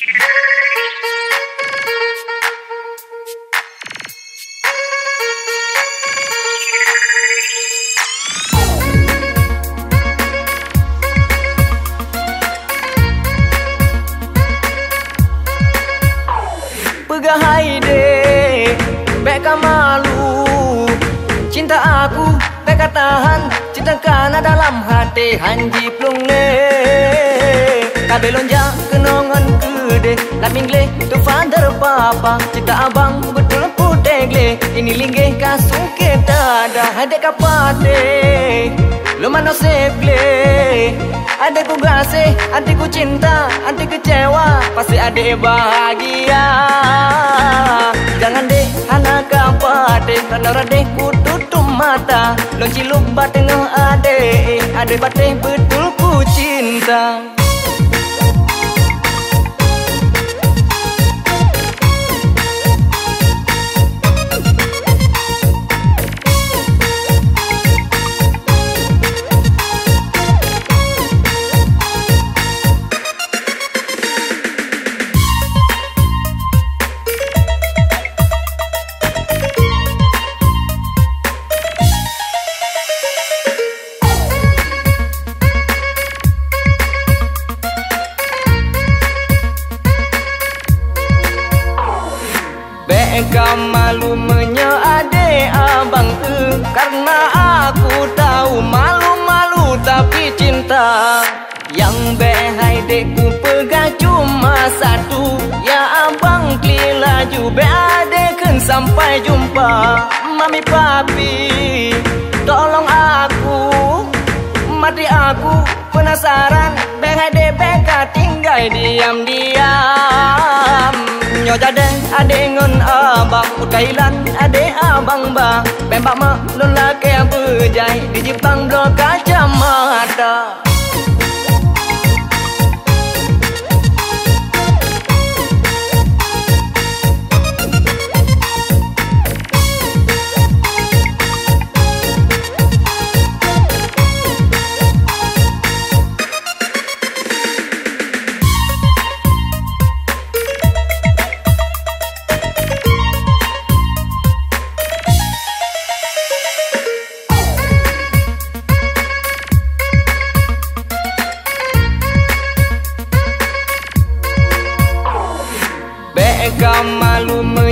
Pegahai dek Beka malu. Cinta aku Beka tahan. Cinta kana dalam hati Hanji plung le Kabe lonja kenongan kede Laping le tu father papa. Cinta abang betul putih le Ini linggih kasung kita dah Hadek kapate. Lu mana seble Ada ku kasih, ada ku cinta, ada kecewa Pasti ada bahagia. Jangan deh anak apa deh Karena deh ku tutup mata Lonci lupa tengah ade Ade bateh betul ku cinta Beka malu menyade abang e. Karena aku tahu malu-malu tapi cinta. Yang behai deku pegang cuma satu. Ya abang kli laju be sampai jumpa. Mami papi tolong aku. Mati aku penasaran. Behai de beka tinggal diam-diam Nyo jade ade ngon abang Utailan ade abang ba. Bembak mak lon lake bejai Di Jepang blok kacamata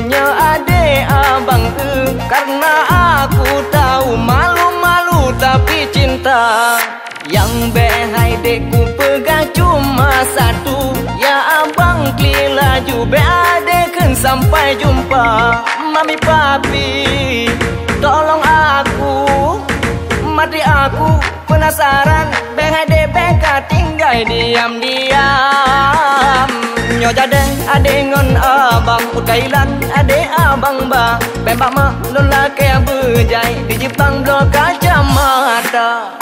malu menyade abang e Karena aku tahu malu-malu tapi cinta. Yang behai deku pegang cuma satu. Ya abang kli laju be adeken sampai jumpa. Mami papi tolong aku. Mati aku penasaran Behai de beka tinggal diam-diam Nyo jade ade ngon abang Utailan ade abang ba. Bembak mak lon lake bejai Di Jepang blok kacamata